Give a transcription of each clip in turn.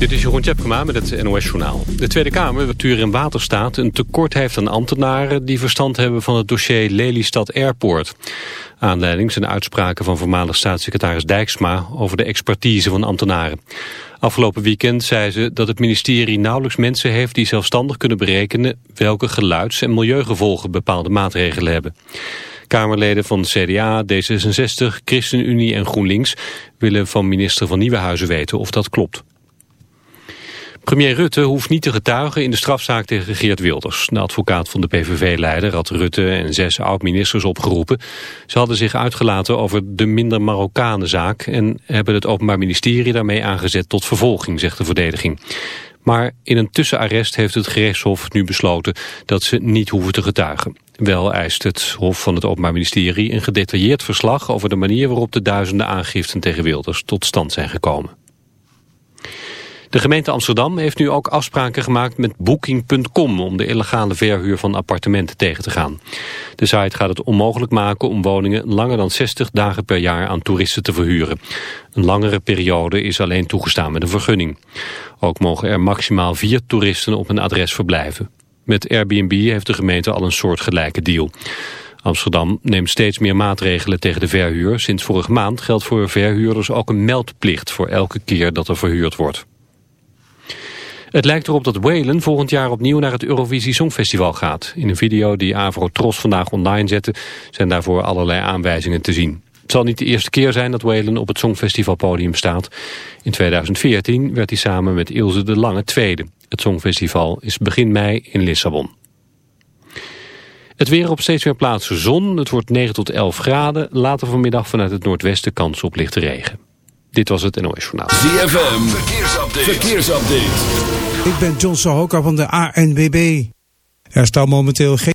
Dit is Jeroen Tjepkema met het NOS Journaal. De Tweede Kamer, Natuur en Waterstaat, een tekort heeft aan ambtenaren... die verstand hebben van het dossier Lelystad Airport. Aanleiding zijn uitspraken van voormalig staatssecretaris Dijksma... over de expertise van ambtenaren. Afgelopen weekend zei ze dat het ministerie nauwelijks mensen heeft... die zelfstandig kunnen berekenen welke geluids- en milieugevolgen bepaalde maatregelen hebben. Kamerleden van CDA, D66, ChristenUnie en GroenLinks... willen van minister van Nieuwenhuizen weten of dat klopt. Premier Rutte hoeft niet te getuigen in de strafzaak tegen Geert Wilders. De advocaat van de PVV-leider had Rutte en zes oud-ministers opgeroepen. Ze hadden zich uitgelaten over de minder Marokkanen-zaak... en hebben het Openbaar Ministerie daarmee aangezet tot vervolging, zegt de verdediging. Maar in een tussenarrest heeft het gerechtshof nu besloten dat ze niet hoeven te getuigen. Wel eist het Hof van het Openbaar Ministerie een gedetailleerd verslag over de manier waarop de duizenden aangiften tegen Wilders tot stand zijn gekomen. De gemeente Amsterdam heeft nu ook afspraken gemaakt met Booking.com om de illegale verhuur van appartementen tegen te gaan. De site gaat het onmogelijk maken om woningen langer dan 60 dagen per jaar aan toeristen te verhuren. Een langere periode is alleen toegestaan met een vergunning. Ook mogen er maximaal vier toeristen op een adres verblijven. Met Airbnb heeft de gemeente al een soortgelijke deal. Amsterdam neemt steeds meer maatregelen tegen de verhuur. Sinds vorige maand geldt voor verhuurders ook een meldplicht voor elke keer dat er verhuurd wordt. Het lijkt erop dat Whalen volgend jaar opnieuw naar het Eurovisie Songfestival gaat. In een video die Avro Tros vandaag online zette zijn daarvoor allerlei aanwijzingen te zien. Het zal niet de eerste keer zijn dat Whalen op het Songfestivalpodium staat. In 2014 werd hij samen met Ilse de Lange tweede. Het Songfestival is begin mei in Lissabon. Het weer op steeds meer plaatsen zon. Het wordt 9 tot 11 graden. Later vanmiddag vanuit het noordwesten kans op lichte regen. Dit was het NOS Journaal. ZFM, verkeersupdate. verkeersupdate. Ik ben John Sahoka van de ANWB. Er staat momenteel geen...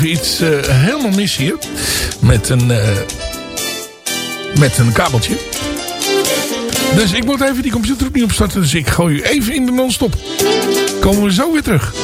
Even iets eh, helemaal mis hier. Met een, eh, met een kabeltje. Dus ik moet even die computer opnieuw opstarten. Dus ik gooi u even in de non-stop. Komen we zo weer terug.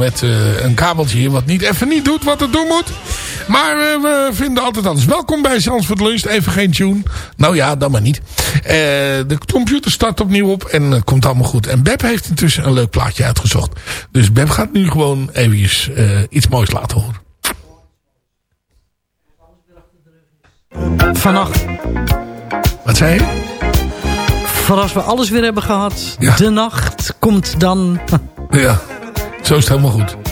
Met uh, een kabeltje hier wat niet, even niet doet wat het doen moet. Maar uh, we vinden altijd anders. Welkom bij Zandvoort Lunch. Even geen tune. Nou ja, dan maar niet. Uh, de computer start opnieuw op en het komt allemaal goed. En Beb heeft intussen een leuk plaatje uitgezocht. Dus Beb gaat nu gewoon eventjes iets moois laten horen. Vannacht. Wat zei je? Voor als we alles weer hebben gehad. Ja. De nacht komt dan... Ja, zo is het helemaal goed.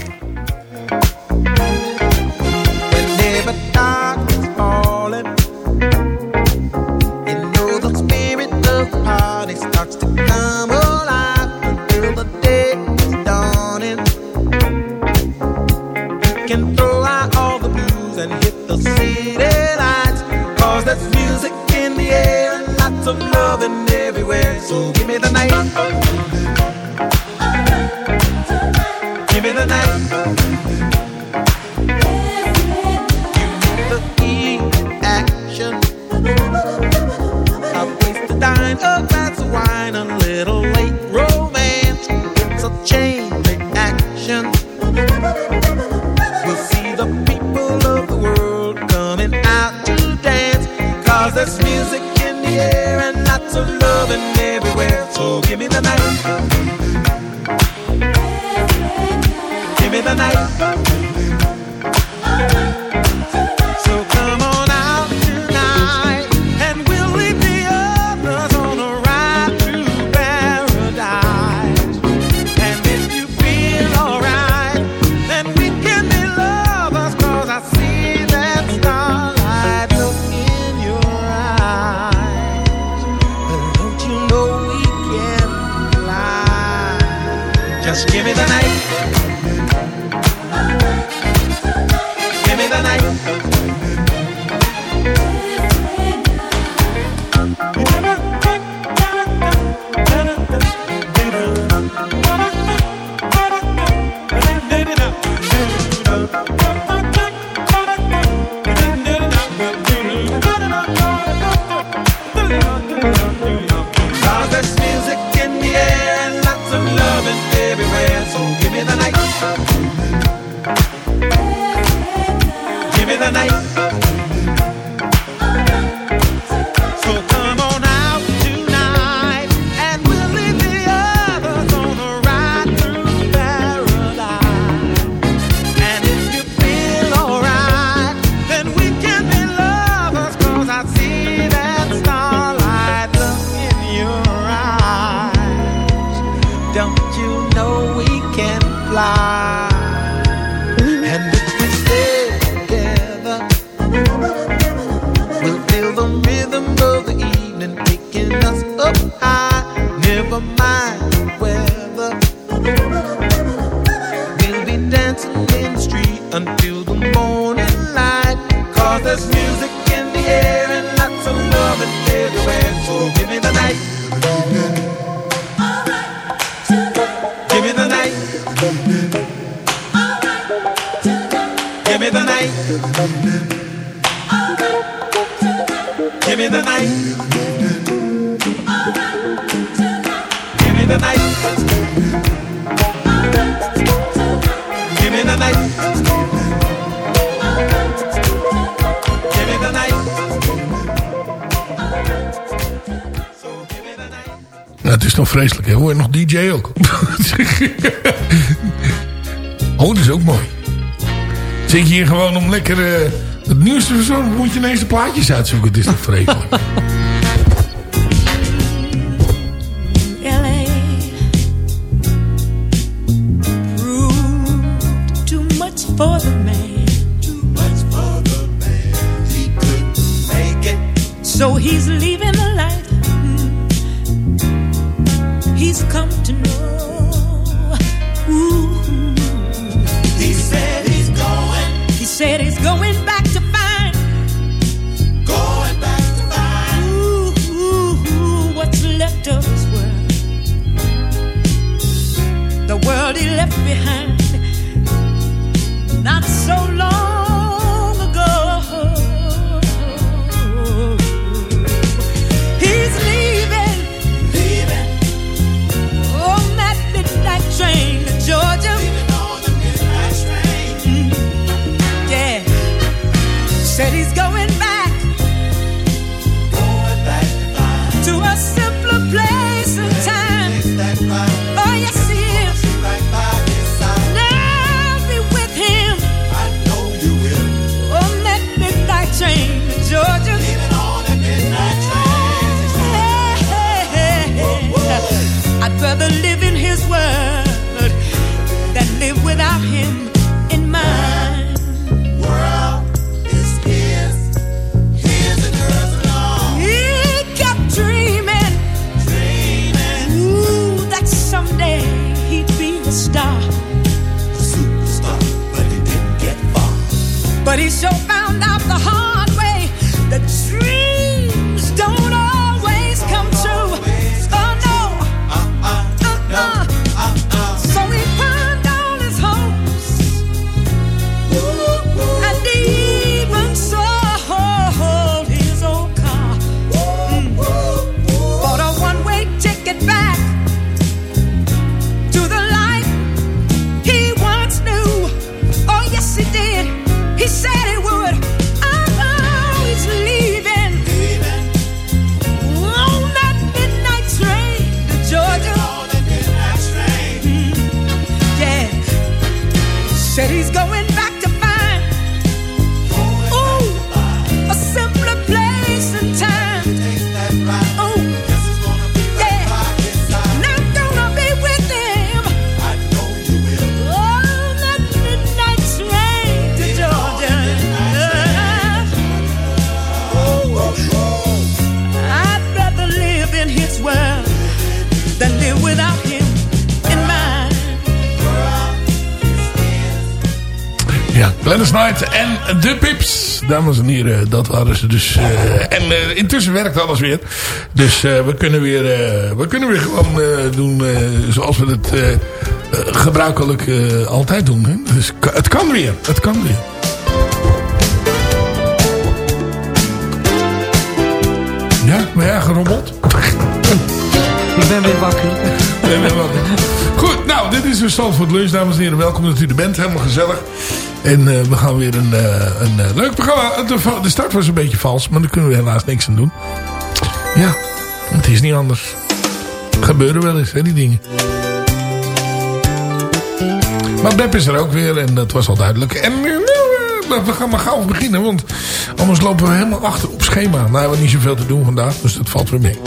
mooi. Zit je hier gewoon om lekker eh, het nieuws te verzorgen? Moet je ineens de plaatjes uitzoeken? Het is toch vreselijk. for dames en heren, dat waren ze dus. Eh, en eh, intussen werkt alles weer. Dus eh, we, kunnen weer, we kunnen weer gewoon doen zoals we het gebruikelijk altijd doen. Hè? Dus het kan weer, het kan weer. Ja, ben? Ik ben weer wakker. Ik ben weer wakker. Goed, nou, dit is weer stand voor het lunch, dames en heren. Welkom dat u er bent, helemaal gezellig. En eh, we gaan weer een, eh, een eh, leuk programma. De, de, start was een beetje vals, maar daar kunnen we helaas niks aan doen. Ja, het is niet anders. Gebeuren wel eens, hè, die dingen. Maar Beb is er ook weer en dat was al duidelijk. En nou, we gaan maar gauw beginnen, want anders lopen we helemaal achter op schema. Nou, we hebben niet zoveel te doen vandaag, dus dat valt weer mee.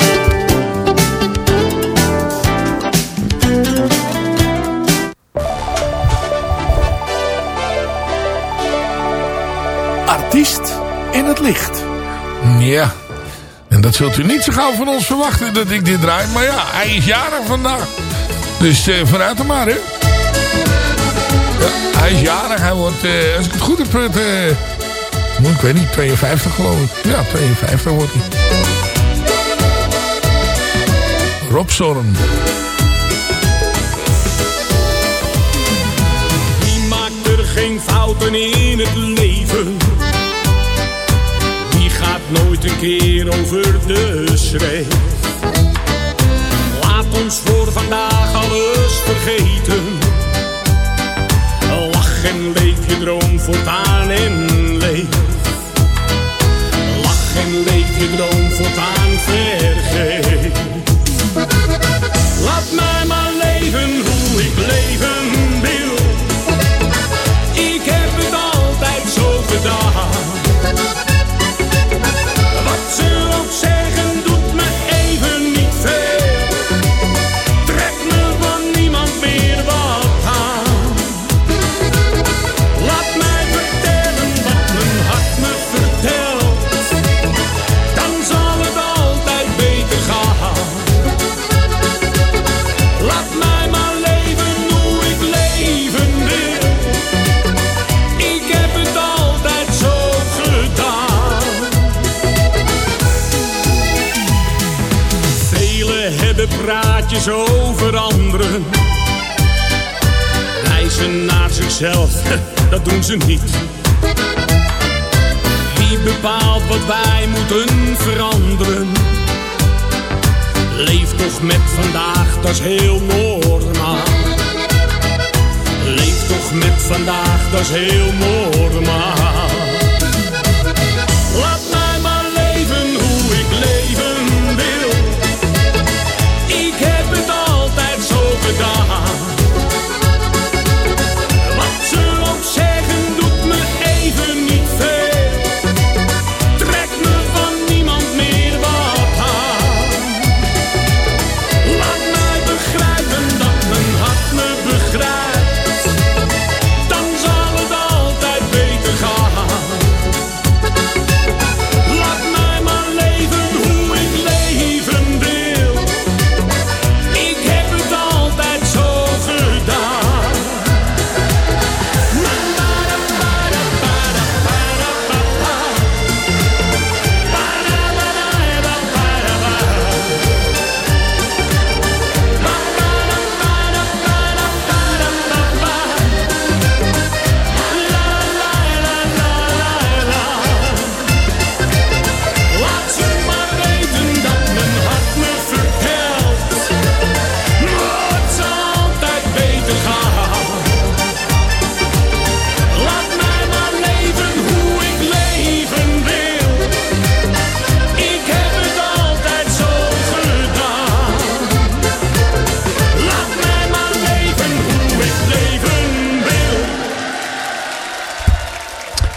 artiest in het licht. Ja, en dat zult u niet zo gauw van ons verwachten dat ik dit draai. Maar ja, hij is jarig vandaag. Dus eh, vanuit hem maar, hè. Hij is jarig. Hij wordt, eh, als ik het goed heb, uh, ik weet niet, 52 geloof ik. Ja, 52 wordt hij. Rob Zorn. Wie maakt er geen fouten in het leven Nooit een keer over de schreef? Laat ons voor vandaag alles vergeten. Lach en leef je droom voortaan en leef. Lach en leef je droom voortaan vergeet. Laat mij maar leven hoe ik leven wil. Wat ze hebben praatjes over anderen. Wijzen naar zichzelf, dat doen ze niet. Wie bepaalt wat wij moeten veranderen? Leef toch met vandaag, dat is heel normaal. Leef toch met vandaag, dat is heel normaal. Altijd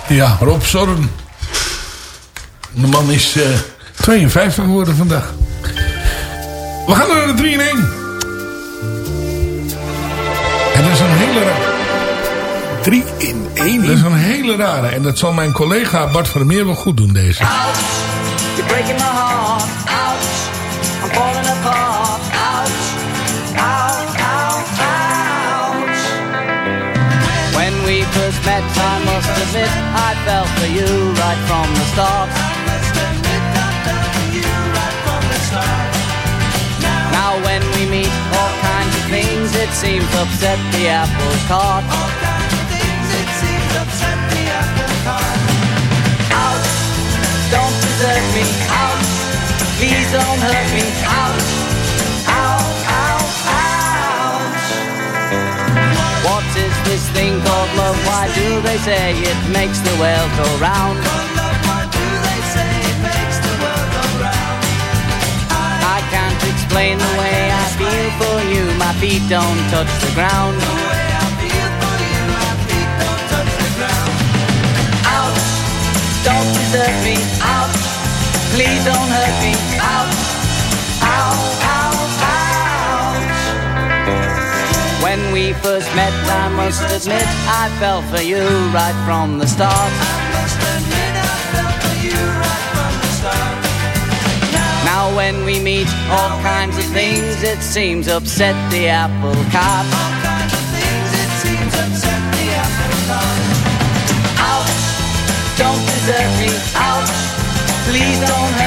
Ja, Rob Zorn. De man is eh, 52 geworden vandaag. We gaan naar de 3 in 1. En dat is een hele rare. 3 in 1? Dat is een hele rare. En dat zal mijn collega Bart Vermeer wel goed doen, deze. You're breaking my heart. Ouch. I'm falling apart. Met, I must admit, I fell for you right from the start. Now when we meet, all kinds of things it seems upset the apple cart. All kinds of things it seems upset the apple cart. Ouch. Don't desert me, ouch. Please don't hurt me. Ouch, this thing called love? Why do they say it makes the world go round? I can't explain the way I feel for you. My feet don't touch the ground. Ouch. Don't desert me, ouch. Please don't hurt me, ouch. Ouch. we first met, I must admit, I fell for you right from the start. I must admit, I fell for you right from the start. Now, now when we meet, all kinds of things, meet. it seems upset the apple cart. All kinds of things, it seems upset the apple cart. Ouch, don't deserve me, ouch, please don't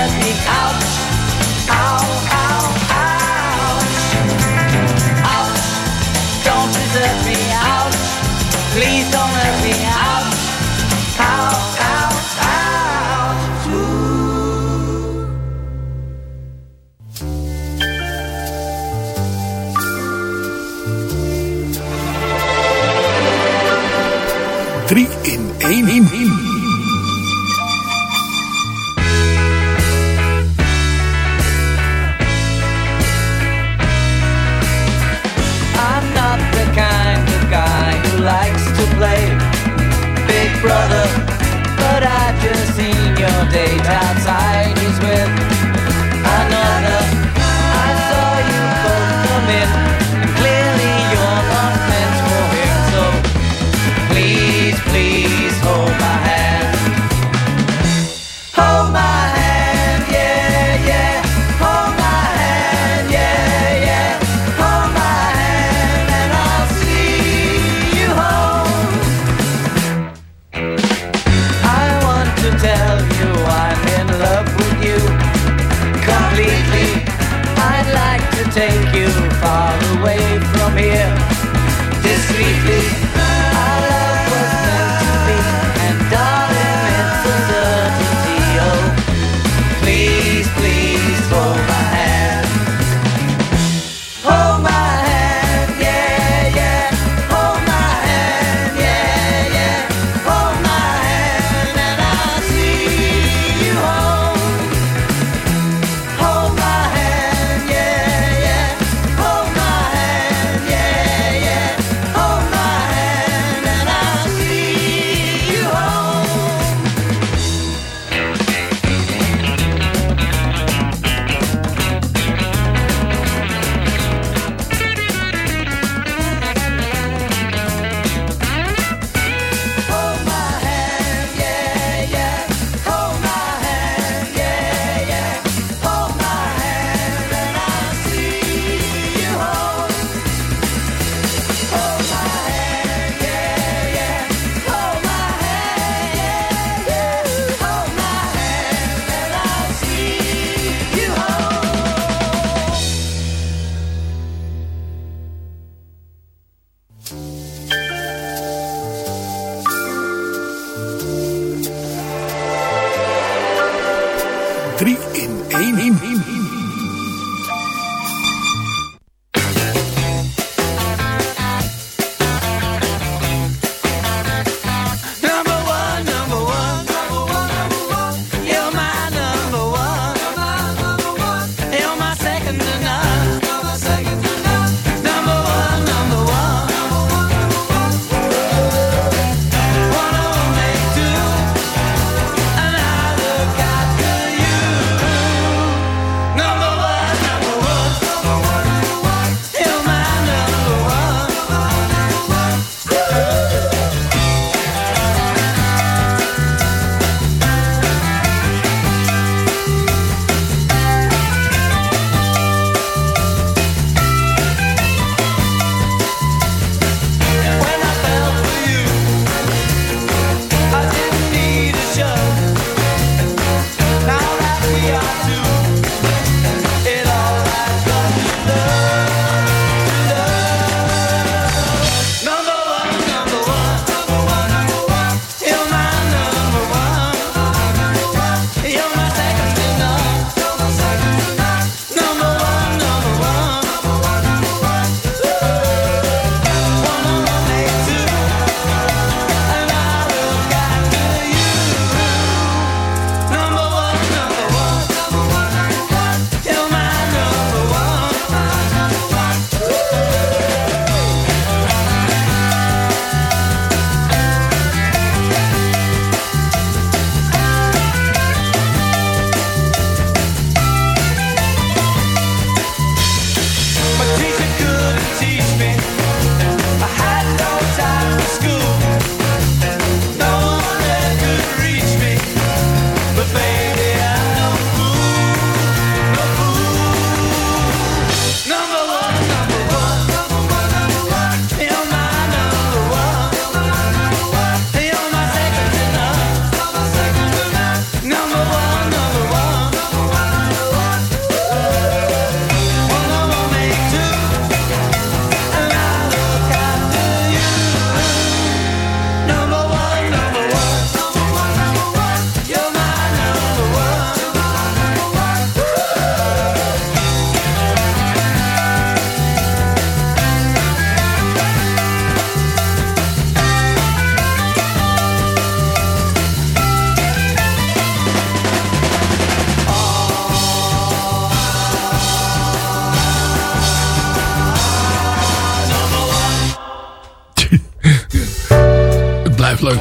leuk.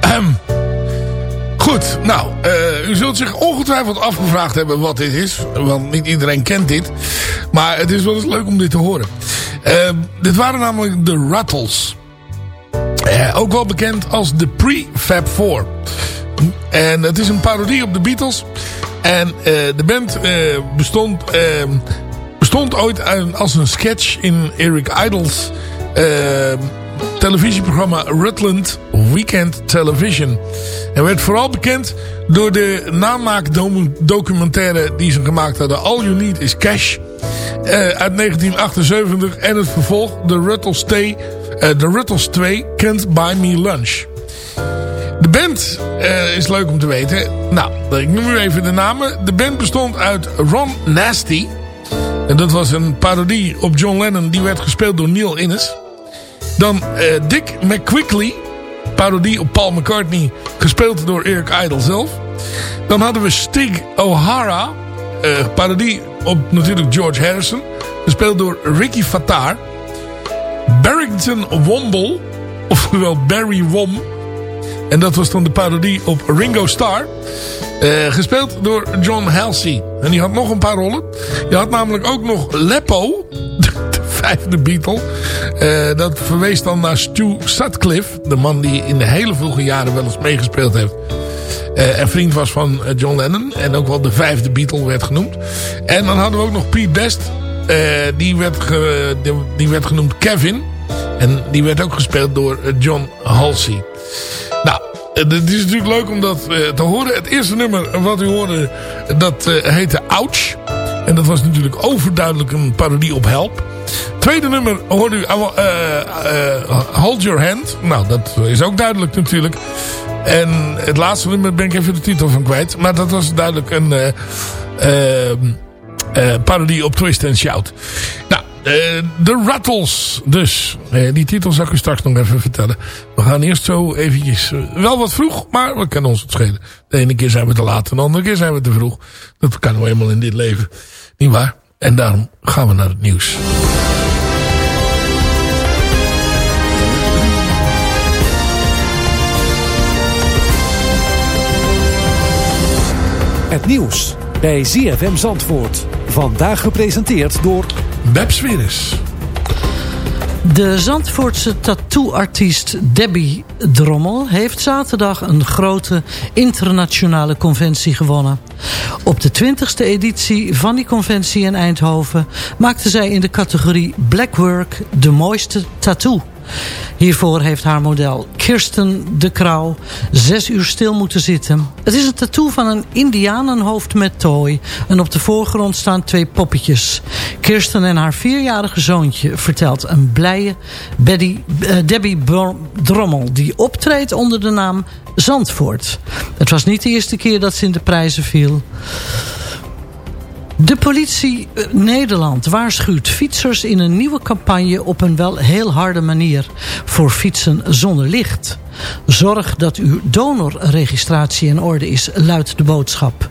Ehm, goed, nou, eh, u zult zich ongetwijfeld afgevraagd hebben wat dit is. Want niet iedereen kent dit. Maar het is wel eens leuk om dit te horen. Ehm, dit waren namelijk de Rattles. Eh, ook wel bekend als de Prefab Four. En het is een parodie op de Beatles. En eh, de band bestond, ehm, bestond ooit als een sketch in Eric Idle's televisieprogramma Rutland Weekend Television. En werd vooral bekend door de namaakdocumentaire die ze gemaakt hadden. All You Need Is Cash. eh, uit 1978. En het vervolg, The Ruttles 2, eh, The Ruttles 2 Can't Buy Me Lunch. De band eh, is leuk om te weten. Nou, ik noem u even de namen. De band bestond uit Ron Nasty. En dat was een parodie op John Lennon. Die werd gespeeld door Neil Innes. Dan eh, Dick McQuickley. Parodie op Paul McCartney. Gespeeld door Eric Idle zelf. Dan hadden we Stig O'Hara. eh, parodie op natuurlijk George Harrison. Gespeeld door Ricky Fattar. Barrington Womble. Oftewel Barry Wom. En dat was dan de parodie op Ringo Starr. Eh, gespeeld door John Halsey. En die had nog een paar rollen. Je had namelijk ook nog Leppo. De vijfde Beatle. Eh, dat verwees dan naar Stu Sutcliffe. De man die in de hele vroege jaren wel eens meegespeeld heeft. Eh, en vriend was van eh, John Lennon. En ook wel de vijfde Beatle werd genoemd. En dan hadden we ook nog Pete Best. Die, werd die, die werd genoemd Kevin. En die werd ook gespeeld door John Halsey. Nou, het is natuurlijk leuk om dat te horen. Het eerste nummer wat u hoorde, dat heette Ouch. En dat was natuurlijk overduidelijk een parodie op Help. Tweede nummer hoorde u eh, eh, eh, Hold Your Hand. Nou, dat is ook duidelijk natuurlijk. En het laatste nummer ben ik even de titel van kwijt. Maar dat was duidelijk een parodie op Twist and Shout. Nou, de Rattles dus. Die titel zal ik u straks nog even vertellen. We gaan eerst zo eventjes... wel wat vroeg, maar we kunnen ons het schelen. De ene keer zijn we te laat en de andere keer zijn we te vroeg. Dat kan nou eenmaal in dit leven. Niet waar? En daarom gaan we naar het nieuws. Het nieuws bij ZFM Zandvoort. Vandaag gepresenteerd door... Babs. De Zandvoortse tattooartiest Debbie Drommel heeft zaterdag een grote internationale conventie gewonnen. Op de 20e editie van die conventie in Eindhoven maakte zij in de categorie Blackwork de mooiste tattoo. Hiervoor heeft haar model Kirsten de Krauw zes uur stil moeten zitten. Het is een tattoo van een indianenhoofd met tooi. En op de voorgrond staan twee poppetjes. Kirsten en haar vierjarige zoontje vertelt een blije Betty, eh, Debbie Drommel... die optreedt onder de naam Zandvoort. Het was niet de eerste keer dat ze in de prijzen viel. De politie eh, Nederland waarschuwt fietsers in een nieuwe campagne op een wel heel harde manier voor fietsen zonder licht. Zorg dat uw donorregistratie in orde is, luidt de boodschap.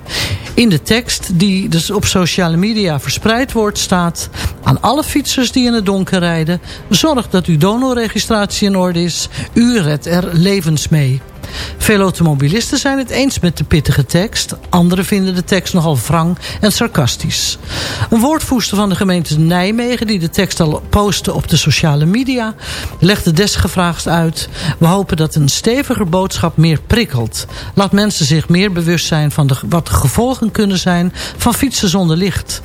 In de tekst die dus op sociale media verspreid wordt staat... aan alle fietsers die in het donker rijden... zorg dat uw donorregistratie in orde is. U redt er levens mee. Veel automobilisten zijn het eens met de pittige tekst. Anderen vinden de tekst nogal wrang en sarcastisch. Een woordvoerster van de gemeente Nijmegen... die de tekst al postte op de sociale media... legde desgevraagd uit... we hopen dat een steviger boodschap meer prikkelt. Laat mensen zich meer bewust zijn van de, wat de gevolgen kunnen zijn... van fietsen zonder licht.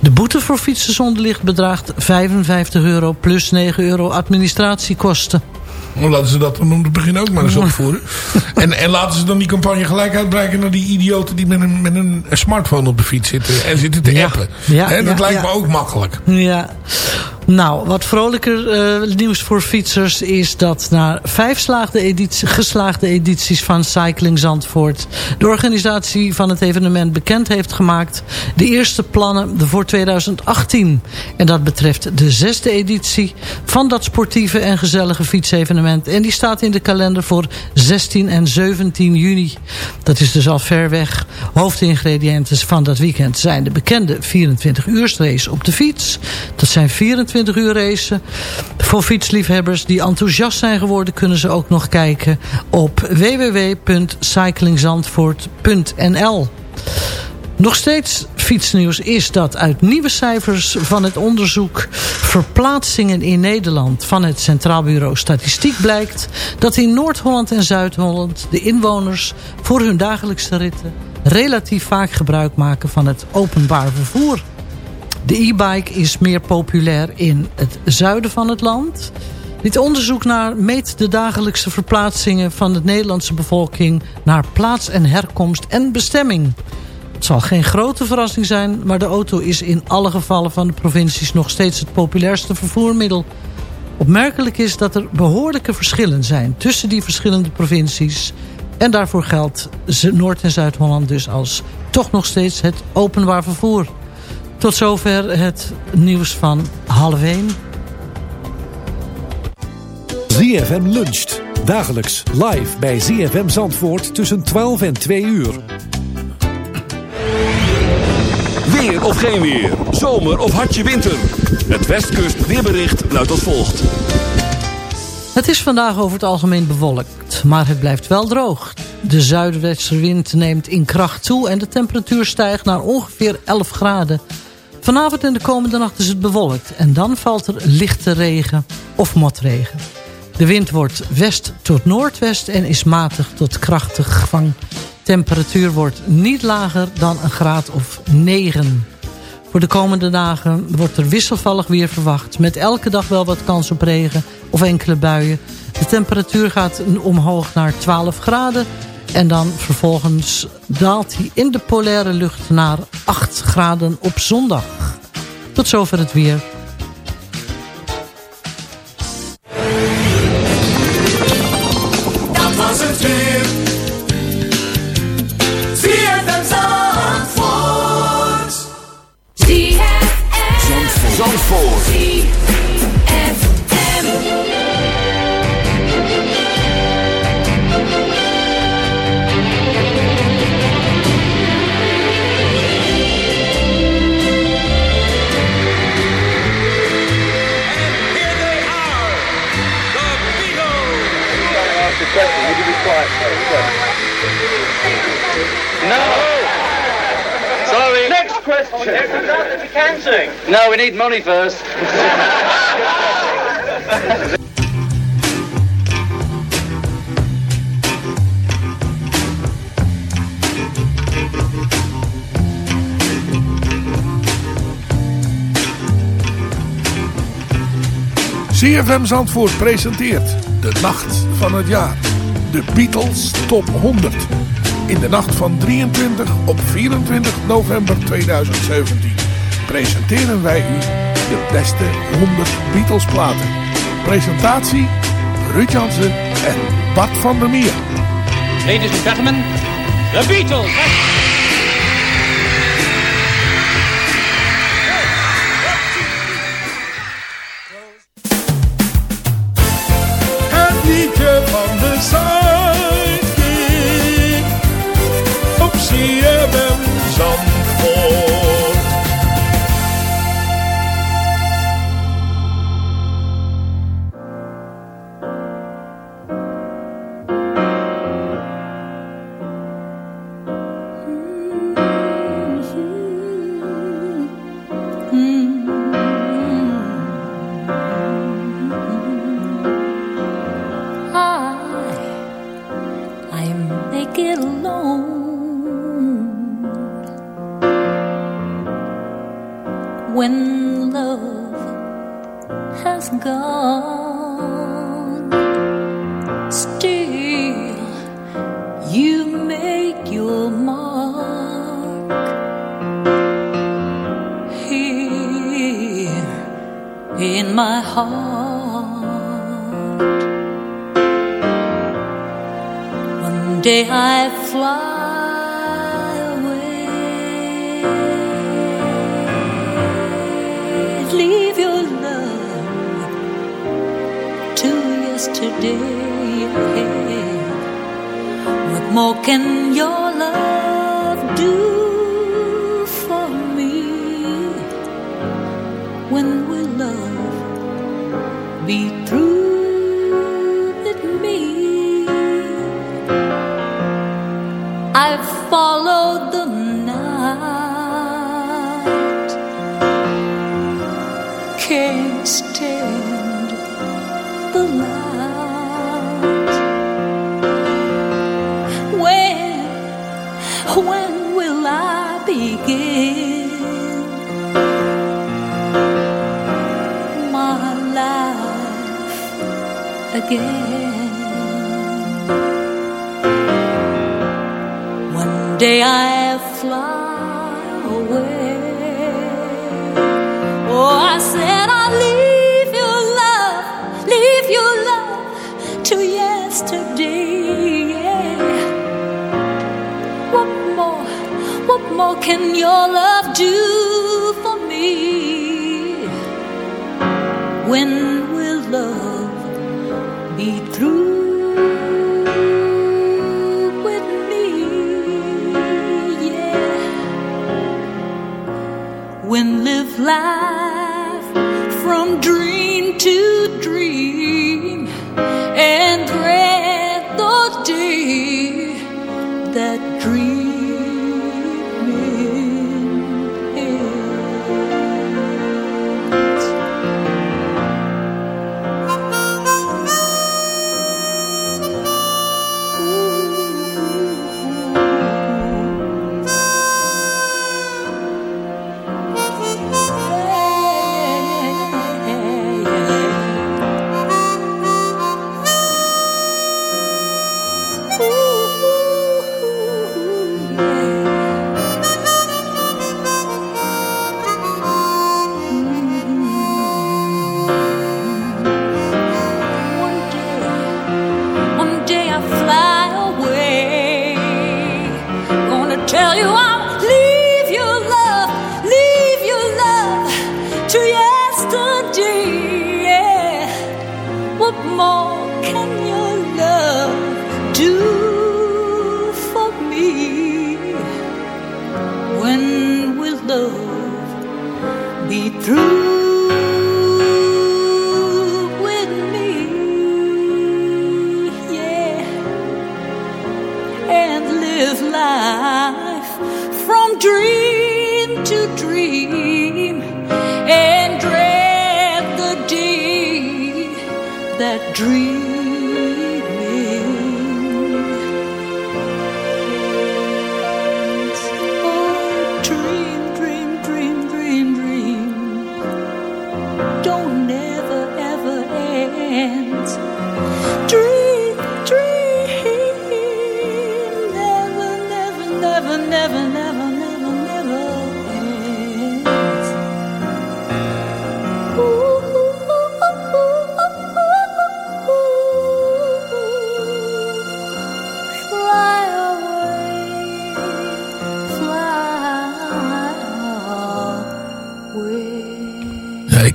De boete voor fietsen zonder licht bedraagt 55 euro... plus 9 euro administratiekosten. Nou, laten ze dat dan om het begin ook maar eens opvoeren. en, en laten ze dan die campagne gelijk uitbreiden naar die idioten die met een, met een smartphone op de fiets zitten en zitten te appen. Ja, dat ja, lijkt me ook makkelijk. Ja. Nou, wat vrolijker eh, nieuws voor fietsers is dat na vijf geslaagde edities van Cycling Zandvoort... de organisatie van het evenement bekend heeft gemaakt... de eerste plannen voor 2018. En dat betreft de zesde editie van dat sportieve en gezellige fietsevenement. En die staat in de kalender voor 16 en 17 juni. Dat is dus al ver weg. Hoofdingrediënten van dat weekend zijn de bekende 24 uursrace op de fiets. Dat zijn 24 24 uur racen. Voor fietsliefhebbers die enthousiast zijn geworden... kunnen ze ook nog kijken op www.cyclingzandvoort.nl. Nog steeds fietsnieuws is dat uit nieuwe cijfers van het onderzoek verplaatsingen in Nederland van het Centraal Bureau Statistiek blijkt dat in Noord-Holland en Zuid-Holland de inwoners voor hun dagelijkse ritten relatief vaak gebruik maken van het openbaar vervoer. De e-bike is meer populair in het zuiden van het land. Dit onderzoek naar meet de dagelijkse verplaatsingen van de Nederlandse bevolking naar plaats en herkomst en bestemming. Het zal geen grote verrassing zijn, maar de auto is in alle gevallen van de provincies nog steeds het populairste vervoermiddel. Opmerkelijk is dat er behoorlijke verschillen zijn tussen die verschillende provincies. En daarvoor geldt Noord- en Zuid-Holland dus als toch nog steeds het openbaar vervoer. Tot zover het nieuws van half 1. ZFM luncht. Dagelijks live bij ZFM Zandvoort tussen 12 en 2 uur. Weer of geen weer. Zomer of hartje winter. Het Westkust weerbericht luidt als volgt. Het is vandaag over het algemeen bewolkt, maar het blijft wel droog. De zuidwestenwind neemt in kracht toe en de temperatuur stijgt naar ongeveer 11 graden. Vanavond en de komende nacht is het bewolkt en dan valt er lichte regen of motregen. De wind wordt west tot noordwest en is matig tot krachtig van temperatuur wordt niet lager dan een graad of 9. Voor de komende dagen wordt er wisselvallig weer verwacht. Met elke dag wel wat kans op regen of enkele buien. De temperatuur gaat omhoog naar 12 graden. En dan vervolgens daalt hij in de polaire lucht naar 8 graden op zondag. Tot zover het weer. Would you be quiet? No! Sorry. Next question. That can sing. No, we need money first. CFM Zandvoort presenteert de nacht van het jaar. De Beatles Top 100. In de nacht van 23 op 24 november 2017 presenteren wij u de beste 100 Beatles platen. Presentatie Ruud Jansen en Bart van der Meer. Ladies and gentlemen, the Beatles. In my heart. One day I fly away, leave your love to yesterday. What more can your love do again? One day I fly away. Oh, I said I'll leave your love, leave your love to yesterday. Yeah. What more, what more can your love do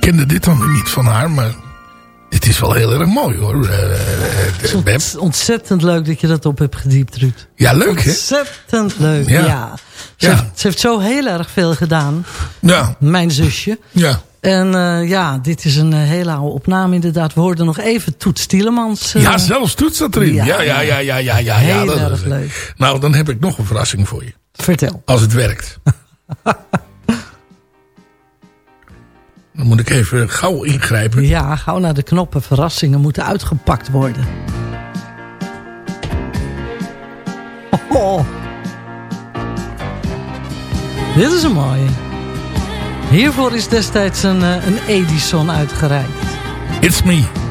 kende dit dan niet van haar, maar dit is wel heel erg mooi hoor. Eh, eh, eh. Het is ontzettend leuk dat je dat op hebt gediept, Ruud. Ja, leuk hè? Ontzettend leuk, Ja. ja. Ze, Ja. Heeft, ze heeft zo heel erg veel gedaan. Ja. Mijn zusje. Ja. En ja, dit is een hele oude opname inderdaad. We hoorden nog even Toet Stielemans. Ja, zelfs toets dat erin. Ja, Ja, ja, ja, ja, ja. ja, Heel dat is- erg leuk. Nou, dan heb ik nog een verrassing voor je. Vertel. Als het werkt. dan moet ik even gauw ingrijpen. Ja, gauw naar de knoppen. Verrassingen moeten uitgepakt worden. Oh. Dit is een mooie. Hiervoor is destijds een, eh, een Edison uitgereikt. It's me.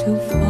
to fall.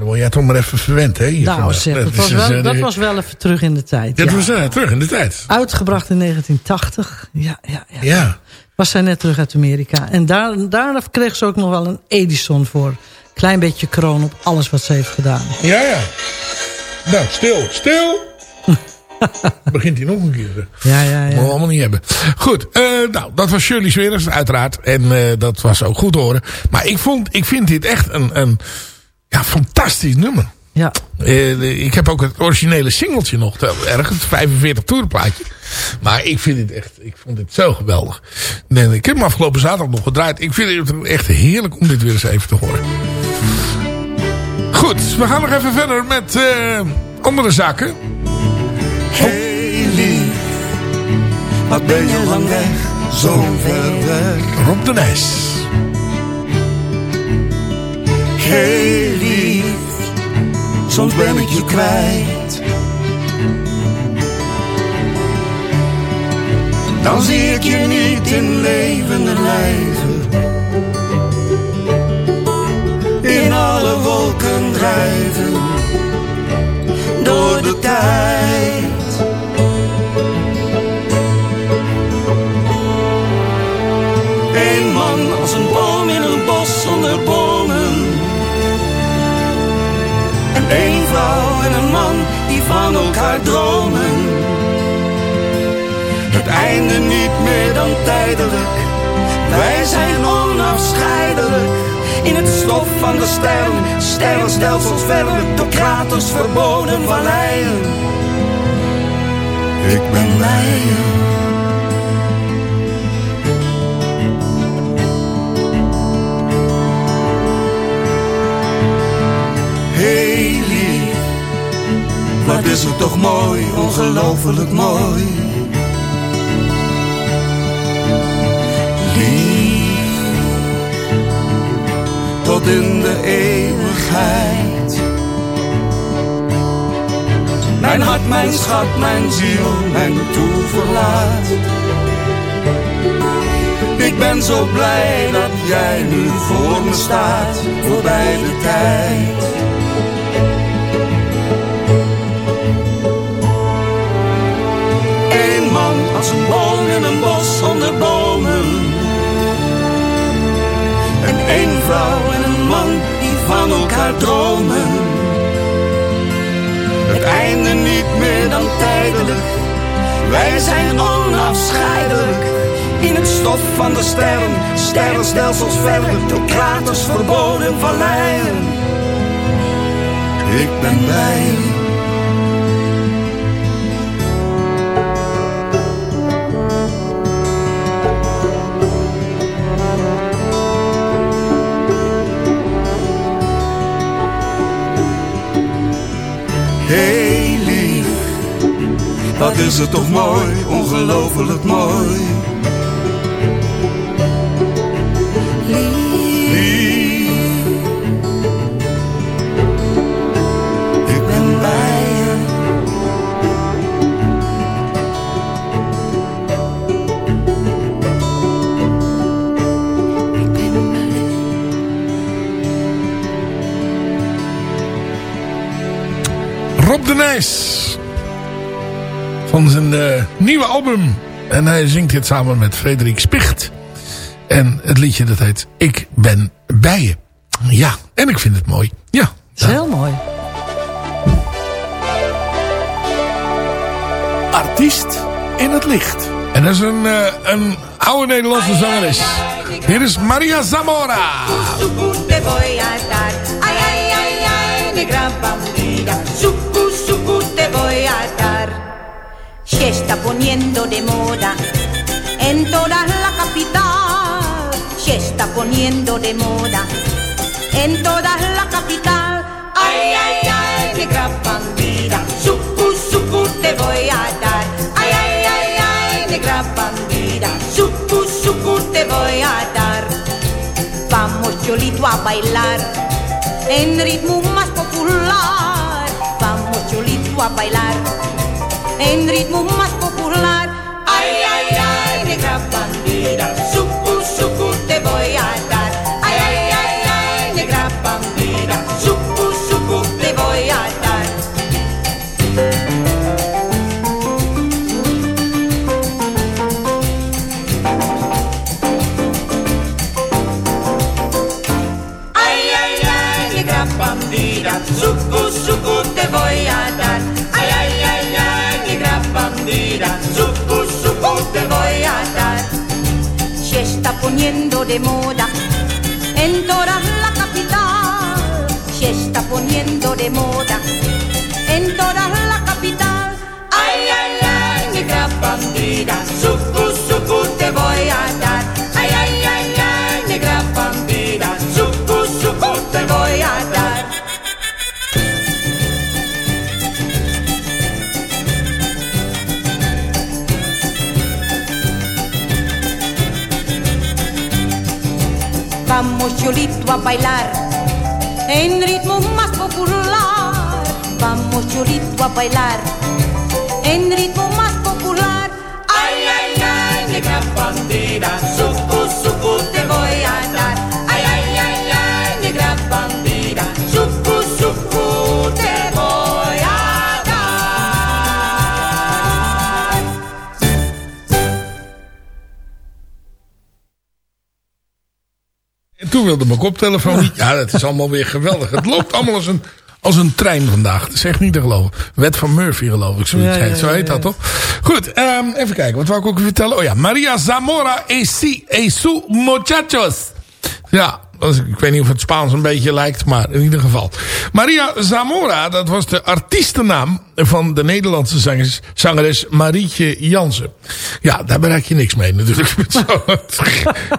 Dan word jij toch maar even verwend, hè? hier Nou zeg, dat was, dus, wel, eh, dat was wel even terug in de tijd. Dat ja. was eh, terug in de tijd. Uitgebracht in 1980. Ja, ja, ja. Ja. Was zij net terug uit Amerika. En daar, daar kreeg ze ook nog wel een Edison voor. Klein beetje kroon op alles wat ze heeft gedaan. Ja, ja. Nou, stil, stil. Begint hij nog een keer. Ja, ja, Mogen we allemaal niet hebben. Goed, eh, nou, dat was Shirley Sweerders, uiteraard. En dat was ook goed te horen. Maar ik, vond, ik vind dit echt een, een ja, fantastisch nummer. Ja. Eh, ik heb ook het originele singeltje nog ergens, het 45 toerenplaatje. Maar ik vind het echt, ik vond dit zo geweldig. Nee, ik heb hem afgelopen zaterdag nog gedraaid. Ik vind het echt heerlijk om dit weer eens even te horen. Goed, we gaan nog even verder met eh, andere zaken. Hey lief, wat ben je lang weg, zo ver weg. Rob de Nijs. Hey lief, soms ben ik je kwijt. Dan zie ik je niet in levende lijven. In alle wolken drijven, door de tijd. Vrouw en een man die van elkaar dromen. Het einde niet meer dan tijdelijk. Wij zijn onafscheidelijk. In het stof van de sterren, sterrenstelsels verder, door kraters verboden valleien. Ik ben bij is het toch mooi, ongelooflijk mooi. Lief, tot in de eeuwigheid. Mijn hart, mijn schat, mijn ziel, mijn toeverlaat. Ik ben zo blij dat jij nu voor me staat, voorbij de tijd. Een boom in een bos zonder bomen. En één vrouw en een man die van elkaar dromen. Het einde niet meer dan tijdelijk. Wij zijn onafscheidelijk. In het stof van de sterren, sterrenstelsels verder, door kraters verboden valleien. Ik ben bij Hey lief, wat is het toch mooi, ongelooflijk mooi. Rob de Nijs. Van zijn eh, nieuwe album. En hij zingt dit samen met Frederik Spicht. En het liedje dat heet Ik ben bij je. Ja, en ik vind het mooi. Ja. is heel mooi. Artiest in het licht. En dat is een, eh, een oude Nederlandse zangeres. Hier is Maria Zamora. Voy a dar. Se está poniendo de moda en toda la capital. Se está poniendo de moda en toda la capital. Ay, ay, ay, negra bandida. Suku, suku, te voy a dar. Ay, ay, ay, ay, negra bandida. Suku, suku, te voy a dar. Vamos Cholito a bailar en ritmo más popular. Vamos Cholito a bailar en ritmo más popular. Ay, ay, ay, negra bandera, poniendo de moda en toda la capital. Se está poniendo de moda en toda la en ritmo más popular. Vamos Cholito a bailar en ritmo más popular. Ay, ay, ay, negra bandera, suku, wilde mijn koptelefoon niet. Ja, dat is allemaal weer geweldig. Het loopt allemaal als een, als een trein vandaag. Dat is echt niet te geloven. Wet van Murphy geloof ik. Zoiets Ja, ja, heet. Zo heet dat toch? Goed, ehm, even kijken. Wat wou ik ook vertellen? Oh ja, Maria Zamora y si y su muchachos. Ja, ik weet niet of het Spaans een beetje lijkt, maar in ieder geval. Maria Zamora, dat was de artiestennaam van de Nederlandse zangeres, zangeres Marietje Jansen. Ja, daar bereik je niks mee natuurlijk.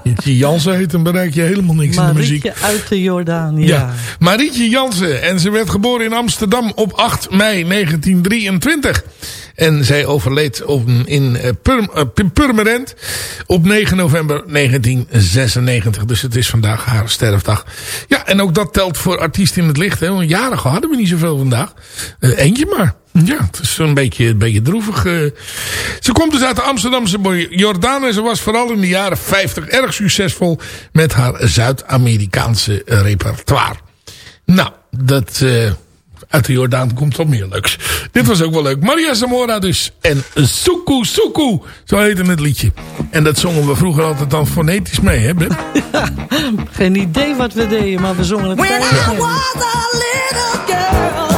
Marietje Jansen heet, dan bereik je helemaal niks in de muziek. Marietje uit de Jordaan, ja. Ja. Marietje Jansen. En ze werd geboren in Amsterdam op 8 mei 1923. En zij overleed op, in eh, eh, Purmerend op 9 november 1996. Dus het is vandaag haar sterfdag. Ja, en ook dat telt voor artiesten in het licht. Hè? Want jarigen hadden we niet zoveel vandaag. Eh, eentje maar. Ja, het is een beetje, een beetje droevig. Ze komt dus uit de Amsterdamse Jordaan. En ze was vooral in de jaren 50 erg succesvol met haar Zuid-Amerikaanse repertoire. Nou, dat... uit de Jordaan komt wel meer leuks. Dit was ook wel leuk. Maria Zamora dus. En Suku Suku. Zo heette het liedje. En dat zongen we vroeger altijd dan fonetisch mee, hè Beb? Geen idee wat we deden, maar we zongen het When I was a little girl,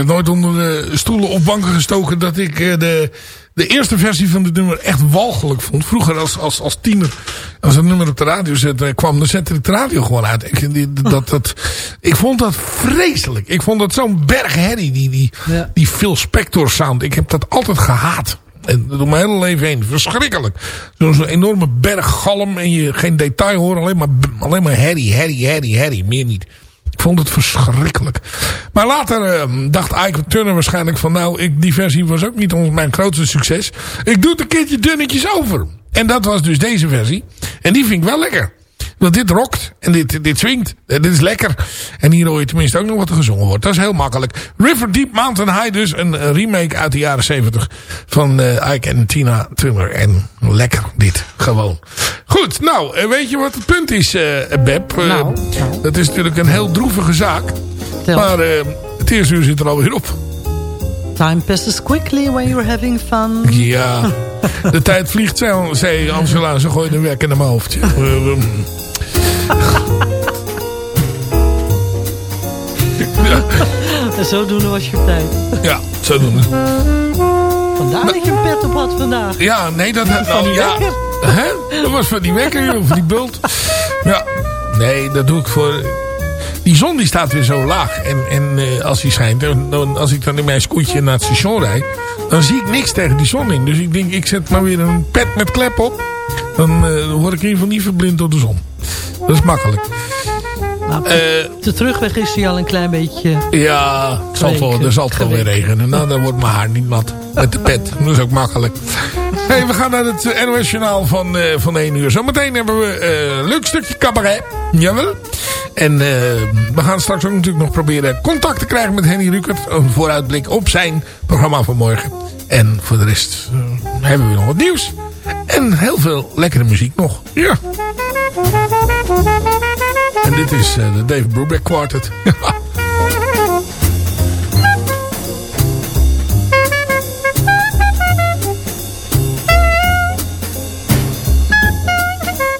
Het nooit onder de stoelen of banken gestoken dat ik eh, de, de eerste versie van dit nummer echt walgelijk vond. Vroeger als, als, als tiener, als een nummer op de radio zette, kwam, dan zette ik de radio gewoon uit. Ik, die, dat, dat, ik vond dat vreselijk. Ik vond dat zo'n berg herrie, die, die, die Phil Spector sound. Ik heb dat altijd gehaat. En door mijn hele leven heen. Verschrikkelijk. Zo'n enorme berg galm en je geen detail hoort. Alleen maar, alleen maar herrie, herrie, herrie, herrie. Meer niet. Ik vond het verschrikkelijk. Maar later eh, dacht Ike Turner waarschijnlijk van... nou, ik, die versie was ook niet ons, mijn grootste succes. Ik doe het een keertje dunnetjes over. En dat was dus deze versie. En die vind ik wel lekker. Want dit rokt en dit, dit swingt. En dit is lekker. En hier hoor je tenminste ook nog wat er gezongen wordt. Dat is heel makkelijk. River Deep Mountain High dus. Een remake uit de jaren 70 van uh, Ike en Tina Turner. En lekker dit. Gewoon. Goed, nou, eh, weet je wat het punt is, uh, Beb? Uh, nou, Dat is natuurlijk een heel droevige zaak. Tel. Maar het eerste uur zit er alweer op. Time passes quickly when you're having fun. Ja, de tijd vliegt, zei, Angela. Ze gooit een werk in mijn hoofd. En zodoende was je tijd. Ja, zodoende. Vandaar dat je een pet op had vandaag. Ja, nee, dat... Van nou, ja. Hè? Dat was van die wekker, of die bult. Ja, nee, dat doe ik voor... Die zon die staat weer zo laag. En, en uh, als die schijnt, dan, als ik dan in mijn scootje naar het station rijd... dan zie ik niks tegen die zon in. Dus ik denk, ik zet maar weer een pet met klep op. Dan uh, word ik in ieder geval niet verblind door de zon. Dat is makkelijk. Nou, de terugweg is hij al een klein beetje... Ja, het zal wel, er zal het weer regenen. Nou, dan wordt mijn haar niet nat. Met de pet. Dat is ook makkelijk. Hey, we gaan naar het NOS Journaal van, uh, van 1 uur. Zometeen hebben we een leuk stukje cabaret. Jawel. En uh, we gaan straks ook natuurlijk nog proberen contact te krijgen met Henny Rukert. Een vooruitblik op zijn programma van morgen. En voor de rest hebben we nog wat nieuws. En heel veel lekkere muziek nog. Ja. En dit is uh, de Dave Brubeck Quartet.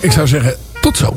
Ik zou zeggen, tot zo.